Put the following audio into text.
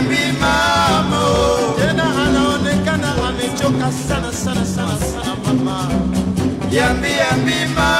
mimamo tena anaonekana amechoka sana sana sana sana mama, yambi yambi mama.